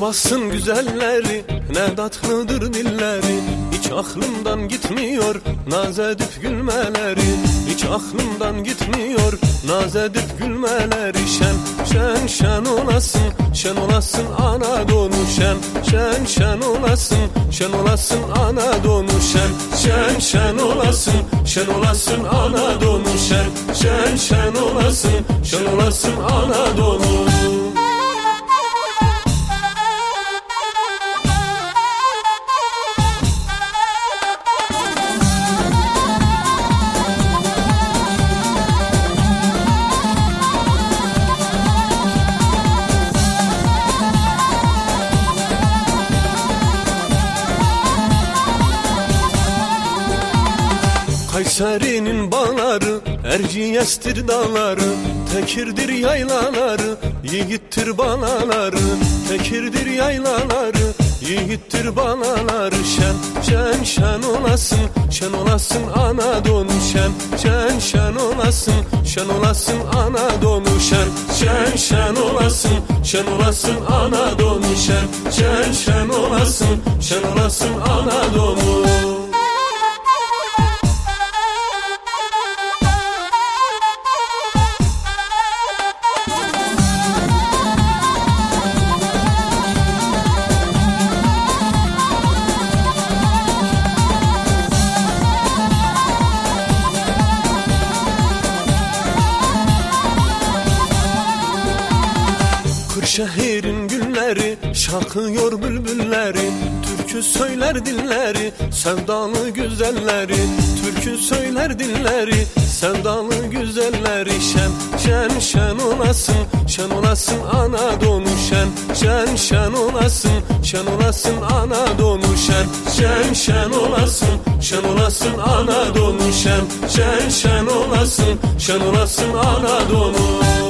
Sivas'ın güzelleri ne tatlıdır dilleri. Hiç aklımdan gitmiyor naz edip gülmeleri. Hiç aklımdan gitmiyor naz edip gülmeleri. Şen şen şen olasın şen olasın Anadolu. Şen Şen şen olasın şen olasın Anadolu. Şen Şen şen olasın şen olasın Anadolu. Şen Şen şen olasın şen olasın Anadolu Kayseri'nin bağları, Erciyes'tir dağları Tekirdir yaylaları, yiğittir balaları Tekirdir yaylaları, yiğittir balaları Şen, şen, şen olasın, şen olasın Anadolu. Şen, şen, şen olasın, şen olasın Anadolu. Şen, şen, şen olasın, şen olasın Anadolu. Şen, şen, şen olasın, şen olasın Anadolu Kırşehir'in günleri şakıyor bülbülleri Türkü söyler dilleri sevdalı güzelleri Türkü söyler dilleri sevdalı güzelleri Şen şen şen olasın şen olasın Anadolu şen Şen şen olasın şen olasın Anadolu şen Şen şen olasın şen olasın Anadolu şen Şen şen olasın şen olasın Anadolu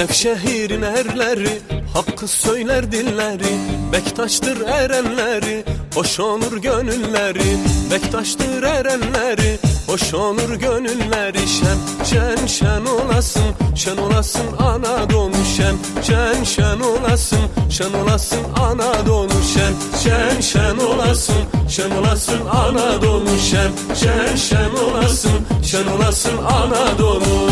Nevşehir'in erleri Hakkı söyler dilleri Bektaştır erenleri Hoş olur gönülleri Bektaştır erenleri Hoş olur gönülleri. Şen şen şen olasın Şen olasın Anadolu Şen şen şen olasın Şen olasın Anadolu Şen şen şen olasın Şen olasın Anadolu Şen şen şen olasın Şen olasın Anadolu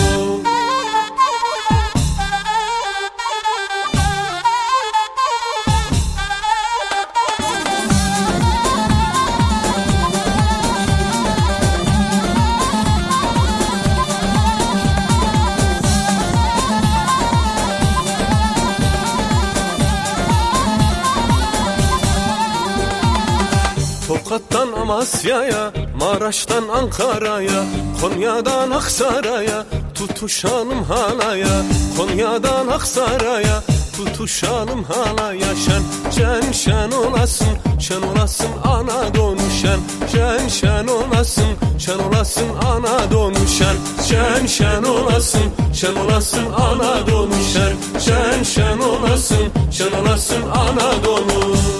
Tokat'tan Amasya'ya, Maraş'tan Ankara'ya, Konya'dan Aksaray'a tutuşalım halaya. Konya'dan Aksaray'a tutuşalım halaya. Şen şen şen olasın, şen olasın Anadolu şen. Şen şen olasın, şen olasın Anadolu şen. Şen şen olasın, şen olasın Anadolu şen. Şen şen olasın, şen olasın Anadolu.